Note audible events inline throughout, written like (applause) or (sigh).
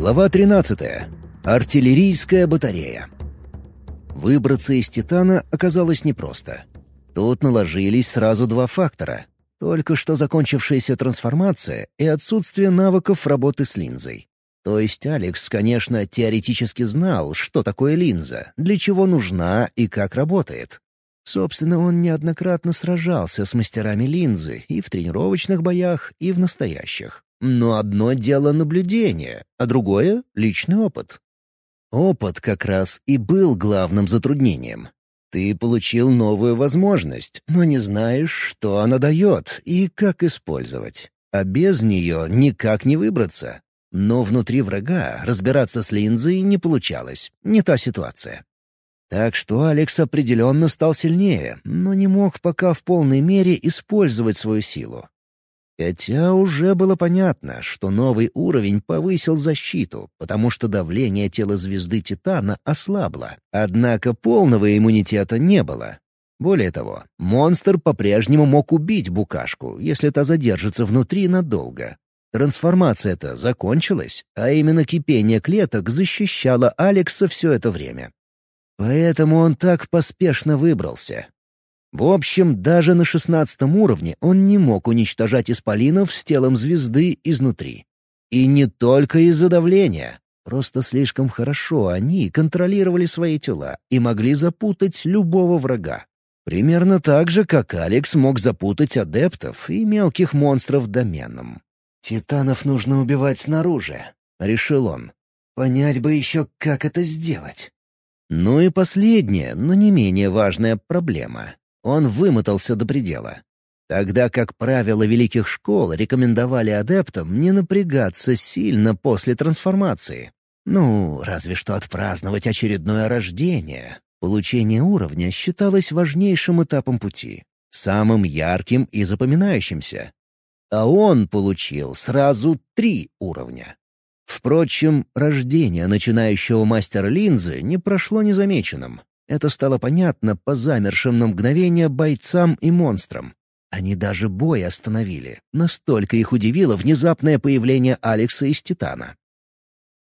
Глава 13. Артиллерийская батарея. Выбраться из «Титана» оказалось непросто. Тут наложились сразу два фактора. Только что закончившаяся трансформация и отсутствие навыков работы с линзой. То есть Алекс, конечно, теоретически знал, что такое линза, для чего нужна и как работает. Собственно, он неоднократно сражался с мастерами линзы и в тренировочных боях, и в настоящих. Но одно дело наблюдение, а другое — личный опыт. Опыт как раз и был главным затруднением. Ты получил новую возможность, но не знаешь, что она дает и как использовать. А без нее никак не выбраться. Но внутри врага разбираться с линзой не получалось. Не та ситуация. Так что Алекс определенно стал сильнее, но не мог пока в полной мере использовать свою силу. Хотя уже было понятно, что новый уровень повысил защиту, потому что давление тела звезды Титана ослабло, однако полного иммунитета не было. Более того, монстр по-прежнему мог убить букашку, если та задержится внутри надолго. Трансформация-то закончилась, а именно кипение клеток защищало Алекса все это время. Поэтому он так поспешно выбрался. В общем, даже на шестнадцатом уровне он не мог уничтожать исполинов с телом звезды изнутри. И не только из-за давления. Просто слишком хорошо они контролировали свои тела и могли запутать любого врага. Примерно так же, как Алекс мог запутать адептов и мелких монстров доменом. «Титанов нужно убивать снаружи», — решил он. «Понять бы еще, как это сделать». Ну и последняя, но не менее важная проблема. Он вымотался до предела. Тогда как правила великих школ рекомендовали адептам не напрягаться сильно после трансформации. Ну, разве что отпраздновать очередное рождение. Получение уровня считалось важнейшим этапом пути, самым ярким и запоминающимся. А он получил сразу три уровня. Впрочем, рождение начинающего мастера линзы не прошло незамеченным. Это стало понятно по замершим на мгновение бойцам и монстрам. Они даже бой остановили. Настолько их удивило внезапное появление Алекса из Титана.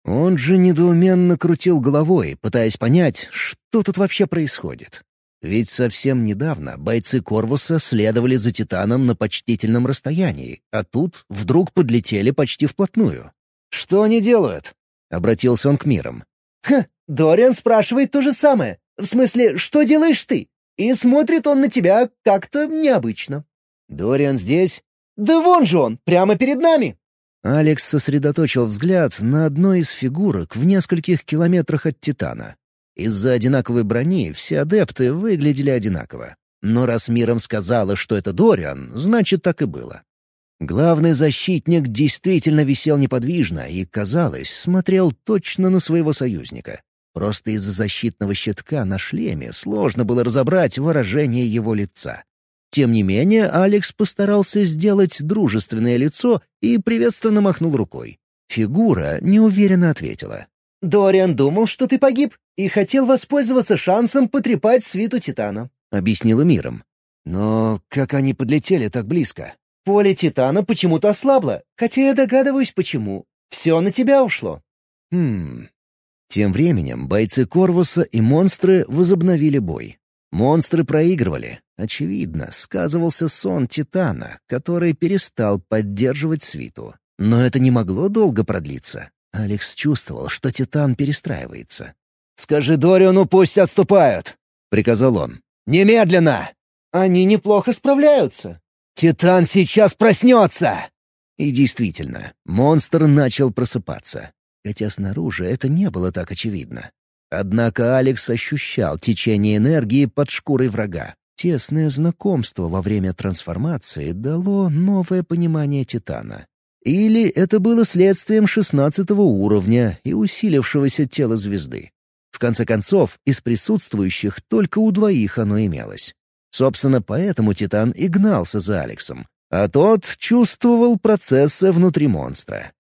Он же недоуменно крутил головой, пытаясь понять, что тут вообще происходит. Ведь совсем недавно бойцы Корвуса следовали за Титаном на почтительном расстоянии, а тут вдруг подлетели почти вплотную. «Что они делают?» — обратился он к мирам. «Ха, Дориан спрашивает то же самое. В смысле, что делаешь ты? И смотрит он на тебя как-то необычно». «Дориан здесь?» «Да вон же он, прямо перед нами!» Алекс сосредоточил взгляд на одной из фигурок в нескольких километрах от Титана. Из-за одинаковой брони все адепты выглядели одинаково. Но раз миром сказала, что это Дориан, значит, так и было. Главный защитник действительно висел неподвижно и, казалось, смотрел точно на своего союзника. Просто из-за защитного щитка на шлеме сложно было разобрать выражение его лица. Тем не менее, Алекс постарался сделать дружественное лицо и приветственно махнул рукой. Фигура неуверенно ответила. «Дориан думал, что ты погиб, и хотел воспользоваться шансом потрепать свиту Титана», — объяснила миром. «Но как они подлетели так близко?» Поле Титана почему-то ослабло, хотя я догадываюсь, почему. Все на тебя ушло». «Хм...» Тем временем бойцы Корвуса и монстры возобновили бой. Монстры проигрывали. Очевидно, сказывался сон Титана, который перестал поддерживать свиту. Но это не могло долго продлиться. Алекс чувствовал, что Титан перестраивается. «Скажи Дориону, пусть отступают!» — приказал он. «Немедленно!» «Они неплохо справляются», «Титан сейчас проснется!» И действительно, монстр начал просыпаться. Хотя снаружи это не было так очевидно. Однако Алекс ощущал течение энергии под шкурой врага. Тесное знакомство во время трансформации дало новое понимание Титана. Или это было следствием шестнадцатого уровня и усилившегося тела звезды. В конце концов, из присутствующих только у двоих оно имелось. Собственно, поэтому Титан и гнался за Алексом, а тот чувствовал процессы внутри монстра.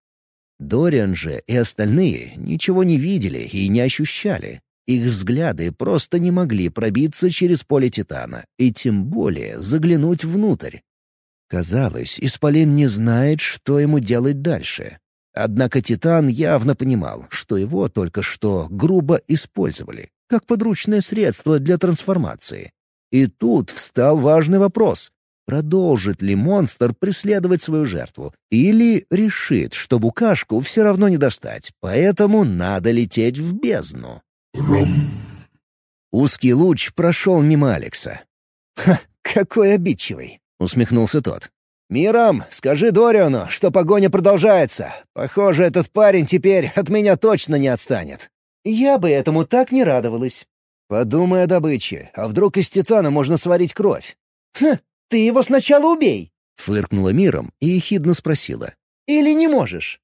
Дориан же и остальные ничего не видели и не ощущали. Их взгляды просто не могли пробиться через поле Титана, и тем более заглянуть внутрь. Казалось, Исполин не знает, что ему делать дальше. Однако Титан явно понимал, что его только что грубо использовали, как подручное средство для трансформации. И тут встал важный вопрос. Продолжит ли монстр преследовать свою жертву? Или решит, что букашку все равно не достать, поэтому надо лететь в бездну? Узкий луч прошел мимо Алекса. «Ха, какой обидчивый!» — усмехнулся тот. «Мирам, скажи Дориану, что погоня продолжается. Похоже, этот парень теперь от меня точно не отстанет». «Я бы этому так не радовалась». «Подумай о добыче. А вдруг из титана можно сварить кровь?» «Хм, ты его сначала убей!» — фыркнула миром и ехидно спросила. «Или не можешь?»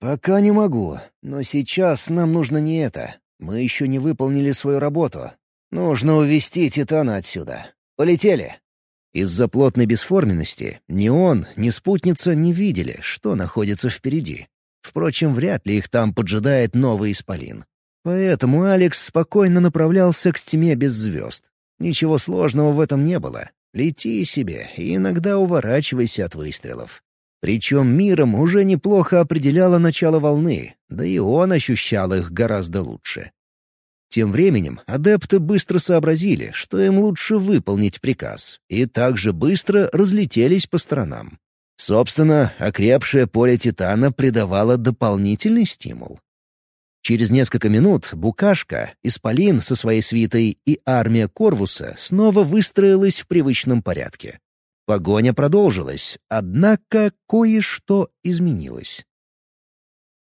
«Пока не могу. Но сейчас нам нужно не это. Мы еще не выполнили свою работу. Нужно увести Титана отсюда. Полетели!» Из-за плотной бесформенности ни он, ни спутница не видели, что находится впереди. Впрочем, вряд ли их там поджидает новый исполин. Поэтому Алекс спокойно направлялся к тьме без звезд. Ничего сложного в этом не было. Лети себе и иногда уворачивайся от выстрелов. Причем миром уже неплохо определяло начало волны, да и он ощущал их гораздо лучше. Тем временем адепты быстро сообразили, что им лучше выполнить приказ, и также быстро разлетелись по сторонам. Собственно, окрепшее поле Титана придавало дополнительный стимул. Через несколько минут Букашка, Исполин со своей свитой и армия Корвуса снова выстроилась в привычном порядке. Погоня продолжилась, однако кое-что изменилось.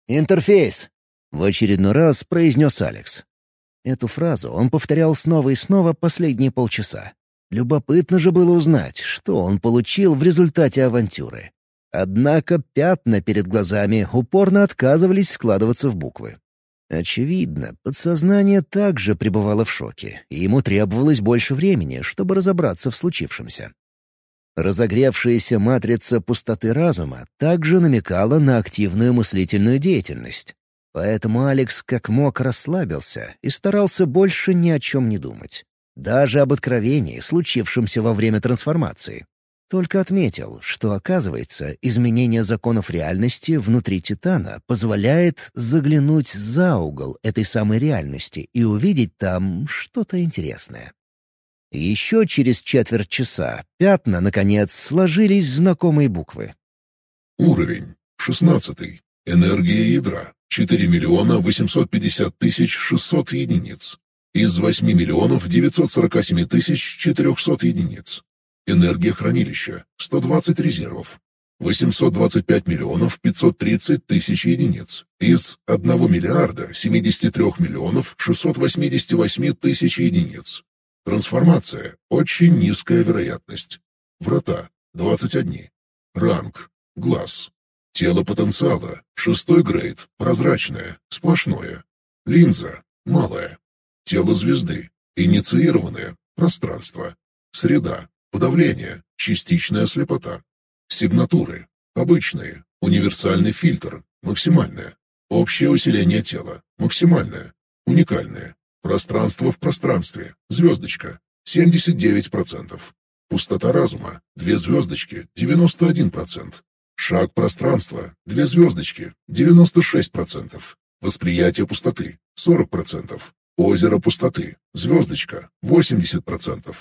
«Интерфейс!» — в очередной раз произнес Алекс. Эту фразу он повторял снова и снова последние полчаса. Любопытно же было узнать, что он получил в результате авантюры. Однако пятна перед глазами упорно отказывались складываться в буквы. Очевидно, подсознание также пребывало в шоке, и ему требовалось больше времени, чтобы разобраться в случившемся. Разогревшаяся матрица пустоты разума также намекала на активную мыслительную деятельность. Поэтому Алекс как мог расслабился и старался больше ни о чем не думать. Даже об откровении, случившемся во время трансформации. Только отметил, что, оказывается, изменение законов реальности внутри Титана позволяет заглянуть за угол этой самой реальности и увидеть там что-то интересное. Еще через четверть часа пятна, наконец, сложились знакомые буквы. Уровень. Шестнадцатый. Энергия ядра. 4 миллиона 850 тысяч 600 единиц. Из 8 миллионов 947 тысяч 400 единиц. Энергия хранилища – 120 резервов. 825 миллионов 530 тысяч единиц. Из 1 миллиарда 73 миллионов 688 тысяч единиц. Трансформация – очень низкая вероятность. Врата – 21. Ранг – глаз. Тело потенциала – шестой грейд, прозрачное, сплошное. Линза – малая. Тело звезды – инициированное, пространство. Среда – подавление, частичная слепота. Сигнатуры – обычные, универсальный фильтр, максимальное. Общее усиление тела – максимальное, уникальное. Пространство в пространстве, звездочка – 79%. Пустота разума – две звездочки, 91%. Шаг пространства – две звездочки, 96%. Восприятие пустоты – 40%. Озеро пустоты, звездочка, 80%.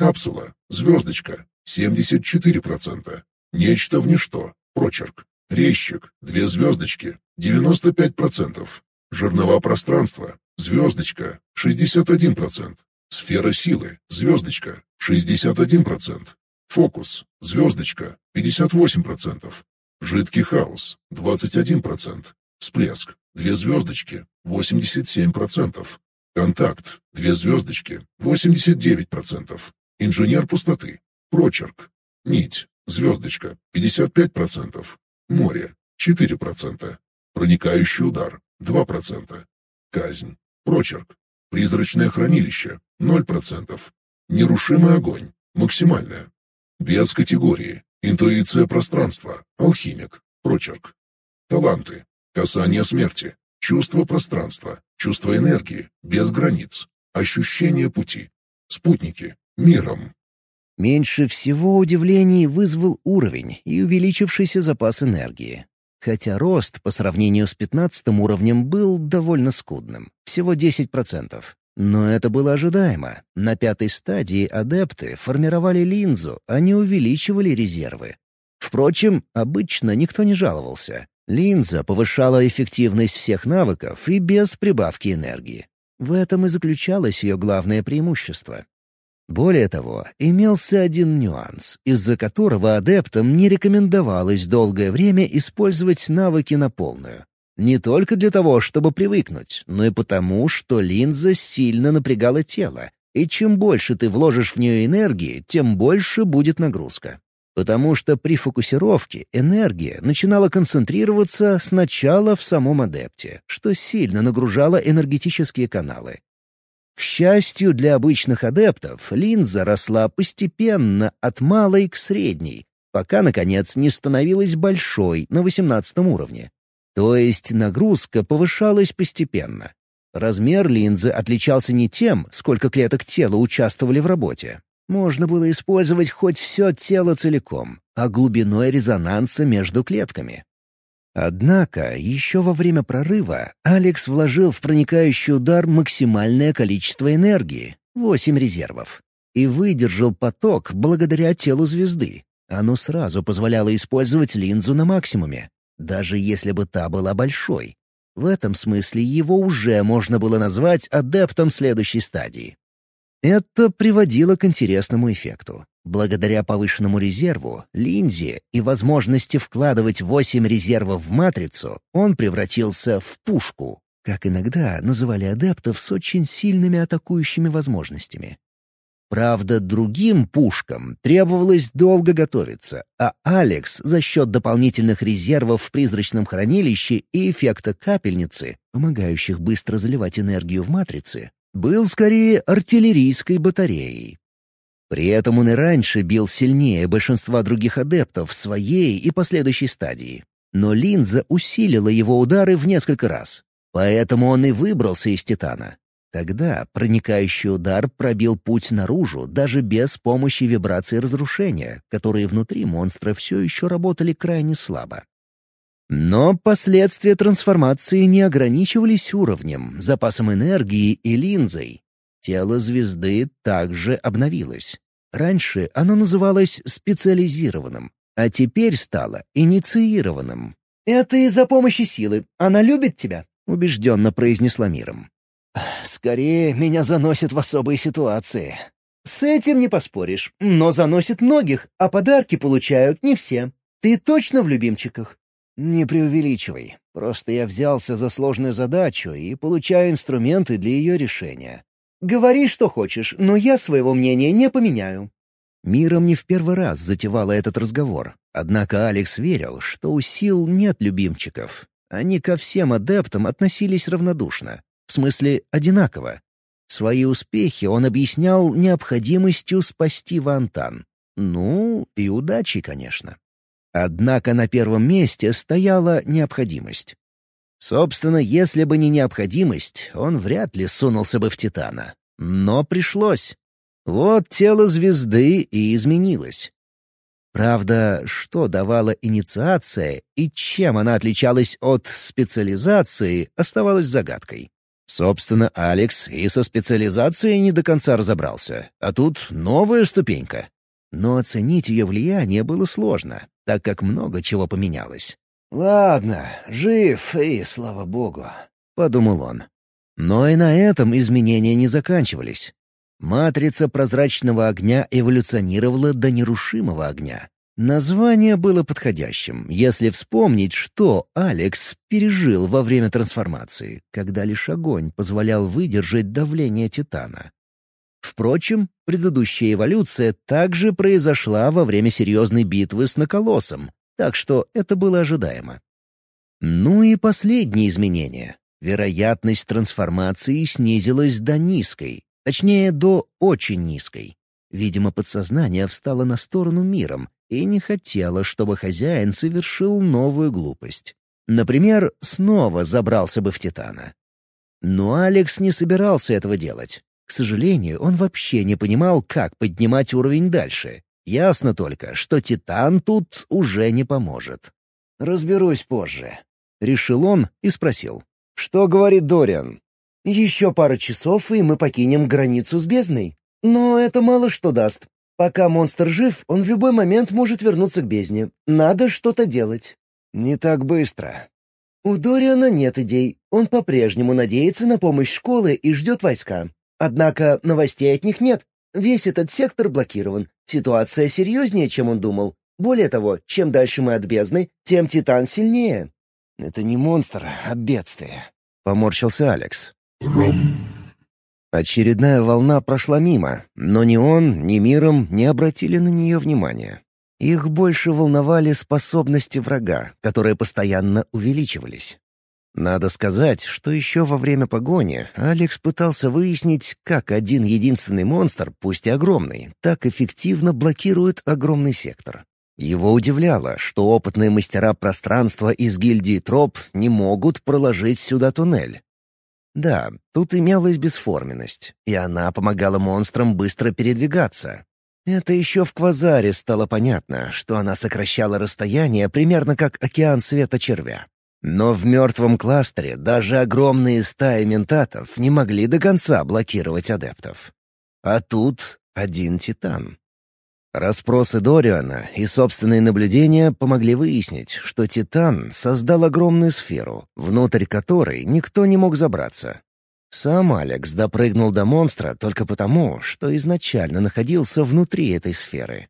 Капсула, звездочка, 74%. Нечто в ничто, прочерк. Резчик, две звездочки, 95%. Жернова пространства, звездочка, 61%. Сфера силы, звездочка, 61%. Фокус, звездочка, 58%. Жидкий хаос, 21%. Всплеск, две звездочки, 87%. Контакт, две звездочки, 89%. Инженер пустоты, прочерк. Нить, звездочка, 55%. Море, 4%. Проникающий удар, 2%. Казнь, прочерк. Призрачное хранилище, 0%. Нерушимый огонь, максимальное, без категории. Интуиция пространства. Алхимик. Прочерк. Таланты. Касание смерти. Чувство пространства. Чувство энергии. Без границ. Ощущение пути. Спутники. Миром. Меньше всего удивлений вызвал уровень и увеличившийся запас энергии. хотя рост по сравнению с пятнадцатым уровнем был довольно скудным, всего 10%. Но это было ожидаемо. На пятой стадии адепты формировали линзу, а не увеличивали резервы. Впрочем, обычно никто не жаловался. Линза повышала эффективность всех навыков и без прибавки энергии. В этом и заключалось ее главное преимущество. Более того, имелся один нюанс, из-за которого адептам не рекомендовалось долгое время использовать навыки на полную. Не только для того, чтобы привыкнуть, но и потому, что линза сильно напрягала тело, и чем больше ты вложишь в нее энергии, тем больше будет нагрузка. Потому что при фокусировке энергия начинала концентрироваться сначала в самом адепте, что сильно нагружало энергетические каналы. К счастью для обычных адептов, линза росла постепенно от малой к средней, пока, наконец, не становилась большой на 18 уровне. То есть нагрузка повышалась постепенно. Размер линзы отличался не тем, сколько клеток тела участвовали в работе. Можно было использовать хоть все тело целиком, а глубиной резонанса между клетками. Однако еще во время прорыва Алекс вложил в проникающий удар максимальное количество энергии — восемь резервов. И выдержал поток благодаря телу звезды. Оно сразу позволяло использовать линзу на максимуме даже если бы та была большой. В этом смысле его уже можно было назвать адептом следующей стадии. Это приводило к интересному эффекту. Благодаря повышенному резерву, линзе и возможности вкладывать восемь резервов в матрицу, он превратился в пушку, как иногда называли адептов с очень сильными атакующими возможностями. Правда, другим пушкам требовалось долго готовиться, а Алекс за счет дополнительных резервов в призрачном хранилище и эффекта капельницы, помогающих быстро заливать энергию в матрицы, был скорее артиллерийской батареей. При этом он и раньше бил сильнее большинства других адептов в своей и последующей стадии. Но линза усилила его удары в несколько раз. Поэтому он и выбрался из Титана. Тогда проникающий удар пробил путь наружу даже без помощи вибраций разрушения, которые внутри монстра все еще работали крайне слабо. Но последствия трансформации не ограничивались уровнем, запасом энергии и линзой. Тело звезды также обновилось. Раньше оно называлось специализированным, а теперь стало инициированным. «Это из-за помощи силы. Она любит тебя», — убежденно произнесла миром. Скорее, меня заносит в особые ситуации. С этим не поспоришь, но заносит многих, а подарки получают не все. Ты точно в любимчиках? Не преувеличивай. Просто я взялся за сложную задачу и получаю инструменты для ее решения. Говори, что хочешь, но я своего мнения не поменяю. Миром не в первый раз затевала этот разговор. Однако Алекс верил, что у сил нет любимчиков. Они ко всем адептам относились равнодушно. В смысле, одинаково. Свои успехи он объяснял необходимостью спасти Вантан. Ну, и удачей, конечно. Однако на первом месте стояла необходимость. Собственно, если бы не необходимость, он вряд ли сунулся бы в Титана. Но пришлось. Вот тело звезды и изменилось. Правда, что давала инициация и чем она отличалась от специализации, оставалось загадкой. Собственно, Алекс и со специализацией не до конца разобрался, а тут новая ступенька. Но оценить ее влияние было сложно, так как много чего поменялось. «Ладно, жив, и слава богу», — подумал он. Но и на этом изменения не заканчивались. Матрица прозрачного огня эволюционировала до нерушимого огня, Название было подходящим, если вспомнить, что Алекс пережил во время трансформации, когда лишь огонь позволял выдержать давление Титана. Впрочем, предыдущая эволюция также произошла во время серьезной битвы с Наколосом, так что это было ожидаемо. Ну и последнее изменение. Вероятность трансформации снизилась до низкой, точнее, до очень низкой. Видимо, подсознание встало на сторону миром, и не хотела, чтобы хозяин совершил новую глупость. Например, снова забрался бы в Титана. Но Алекс не собирался этого делать. К сожалению, он вообще не понимал, как поднимать уровень дальше. Ясно только, что Титан тут уже не поможет. разберусь позже», — решил он и спросил. «Что говорит Дориан?» «Еще пара часов, и мы покинем границу с бездной. Но это мало что даст. Пока монстр жив, он в любой момент может вернуться к бездне. Надо что-то делать». «Не так быстро». «У Дориана нет идей. Он по-прежнему надеется на помощь школы и ждет войска. Однако новостей от них нет. Весь этот сектор блокирован. Ситуация серьезнее, чем он думал. Более того, чем дальше мы от бездны, тем Титан сильнее». «Это не монстр, а бедствие», — поморщился Алекс. Очередная волна прошла мимо, но ни он, ни миром не обратили на нее внимания. Их больше волновали способности врага, которые постоянно увеличивались. Надо сказать, что еще во время погони Алекс пытался выяснить, как один единственный монстр, пусть и огромный, так эффективно блокирует огромный сектор. Его удивляло, что опытные мастера пространства из гильдии Троп не могут проложить сюда туннель. Да, тут имелась бесформенность, и она помогала монстрам быстро передвигаться. Это еще в Квазаре стало понятно, что она сокращала расстояние примерно как океан света червя. Но в мертвом кластере даже огромные стаи ментатов не могли до конца блокировать адептов. А тут один титан. Расспросы Дориана и собственные наблюдения помогли выяснить, что Титан создал огромную сферу, внутрь которой никто не мог забраться. Сам Алекс допрыгнул до монстра только потому, что изначально находился внутри этой сферы.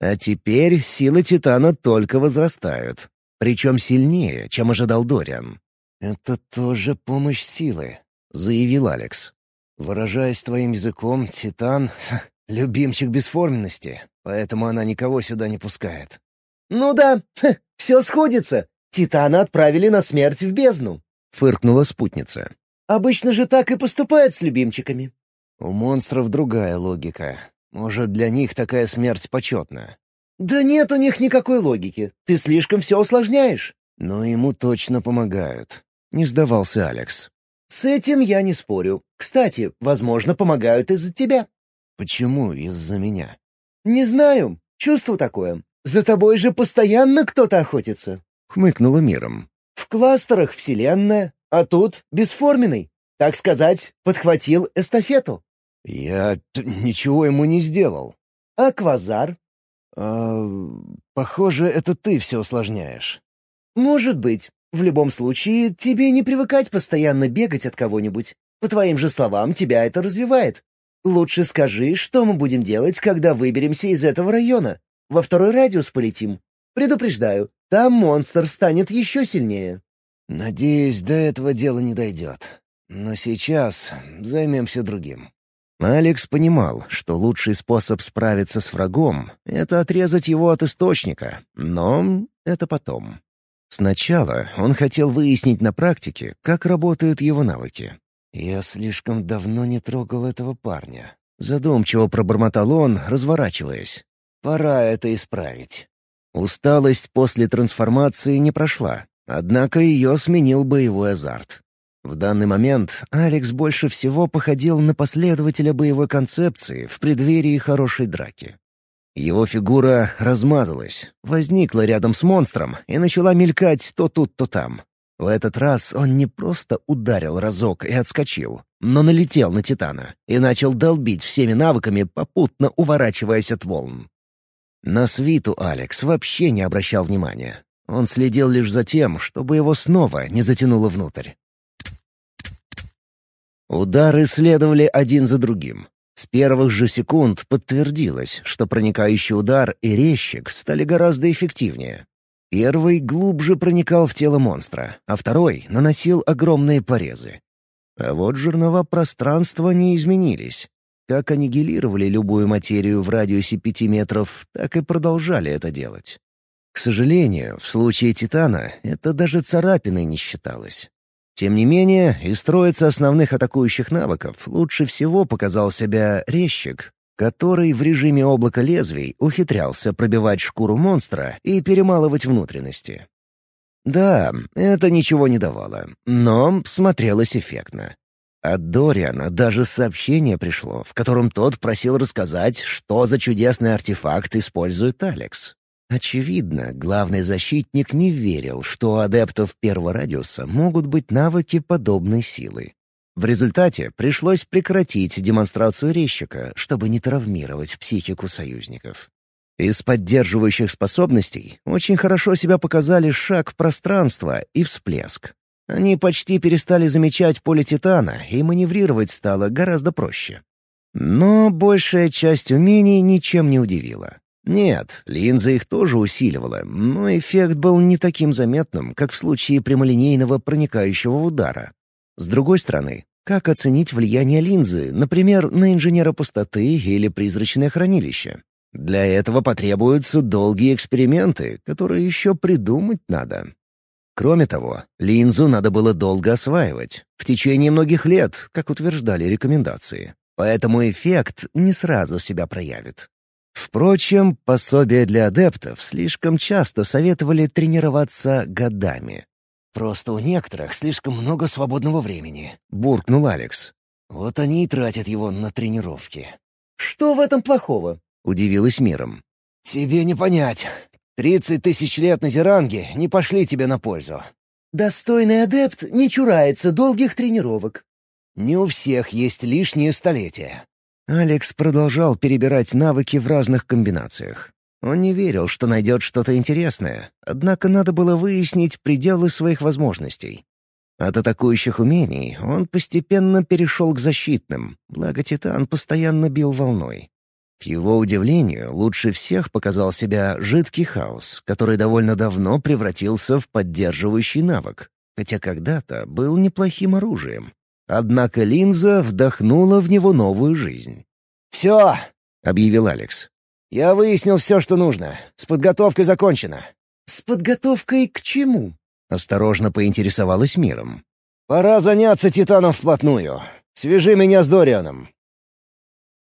А теперь силы Титана только возрастают, причем сильнее, чем ожидал Дориан. «Это тоже помощь силы», — заявил Алекс. «Выражаясь твоим языком, Титан Любимчик бесформенности, поэтому она никого сюда не пускает. «Ну да, (laughs) все сходится. Титана отправили на смерть в бездну», — фыркнула спутница. «Обычно же так и поступают с любимчиками». «У монстров другая логика. Может, для них такая смерть почетна». «Да нет у них никакой логики. Ты слишком все усложняешь». «Но ему точно помогают», — не сдавался Алекс. «С этим я не спорю. Кстати, возможно, помогают из-за тебя». Почему из-за меня? Не знаю. Чувство такое. За тобой же постоянно кто-то охотится. Хмыкнула миром. В кластерах вселенная, а тут бесформенный. Так сказать, подхватил эстафету. Я ничего ему не сделал. А квазар? А, похоже, это ты все усложняешь. Может быть. В любом случае, тебе не привыкать постоянно бегать от кого-нибудь. По твоим же словам, тебя это развивает. Лучше скажи, что мы будем делать, когда выберемся из этого района. Во второй радиус полетим. Предупреждаю, там монстр станет еще сильнее». «Надеюсь, до этого дела не дойдет. Но сейчас займемся другим». Алекс понимал, что лучший способ справиться с врагом — это отрезать его от источника, но это потом. Сначала он хотел выяснить на практике, как работают его навыки. «Я слишком давно не трогал этого парня». Задумчиво пробормотал он, разворачиваясь. «Пора это исправить». Усталость после трансформации не прошла, однако ее сменил боевой азарт. В данный момент Алекс больше всего походил на последователя боевой концепции в преддверии хорошей драки. Его фигура размазалась, возникла рядом с монстром и начала мелькать то тут, то там. В этот раз он не просто ударил разок и отскочил, но налетел на Титана и начал долбить всеми навыками, попутно уворачиваясь от волн. На свиту Алекс вообще не обращал внимания. Он следил лишь за тем, чтобы его снова не затянуло внутрь. Удары следовали один за другим. С первых же секунд подтвердилось, что проникающий удар и резчик стали гораздо эффективнее. Первый глубже проникал в тело монстра, а второй наносил огромные порезы. А вот жернова пространства не изменились. Как аннигилировали любую материю в радиусе пяти метров, так и продолжали это делать. К сожалению, в случае Титана это даже царапиной не считалось. Тем не менее, из троицы основных атакующих навыков лучше всего показал себя резчик, который в режиме облака лезвий ухитрялся пробивать шкуру монстра и перемалывать внутренности. Да, это ничего не давало, но смотрелось эффектно. От Дориана даже сообщение пришло, в котором тот просил рассказать, что за чудесный артефакт использует Алекс. Очевидно, главный защитник не верил, что у адептов первого радиуса могут быть навыки подобной силы. В результате пришлось прекратить демонстрацию резчика, чтобы не травмировать психику союзников. Из поддерживающих способностей очень хорошо себя показали шаг в пространство и всплеск. Они почти перестали замечать поле Титана, и маневрировать стало гораздо проще. Но большая часть умений ничем не удивила. Нет, линза их тоже усиливала, но эффект был не таким заметным, как в случае прямолинейного проникающего удара. С другой стороны, как оценить влияние линзы, например, на инженера пустоты или призрачное хранилище? Для этого потребуются долгие эксперименты, которые еще придумать надо. Кроме того, линзу надо было долго осваивать, в течение многих лет, как утверждали рекомендации. Поэтому эффект не сразу себя проявит. Впрочем, пособия для адептов слишком часто советовали тренироваться годами. «Просто у некоторых слишком много свободного времени», — буркнул Алекс. «Вот они и тратят его на тренировки». «Что в этом плохого?» — удивилась миром. «Тебе не понять. Тридцать тысяч лет на Зеранге не пошли тебе на пользу». «Достойный адепт не чурается долгих тренировок». «Не у всех есть лишние столетия. Алекс продолжал перебирать навыки в разных комбинациях. Он не верил, что найдет что-то интересное, однако надо было выяснить пределы своих возможностей. От атакующих умений он постепенно перешел к защитным, благо Титан постоянно бил волной. К его удивлению, лучше всех показал себя жидкий хаос, который довольно давно превратился в поддерживающий навык, хотя когда-то был неплохим оружием. Однако линза вдохнула в него новую жизнь. «Все!» — объявил Алекс. «Я выяснил все, что нужно. С подготовкой закончено». «С подготовкой к чему?» — осторожно поинтересовалась миром. «Пора заняться Титаном вплотную. Свяжи меня с Дорианом.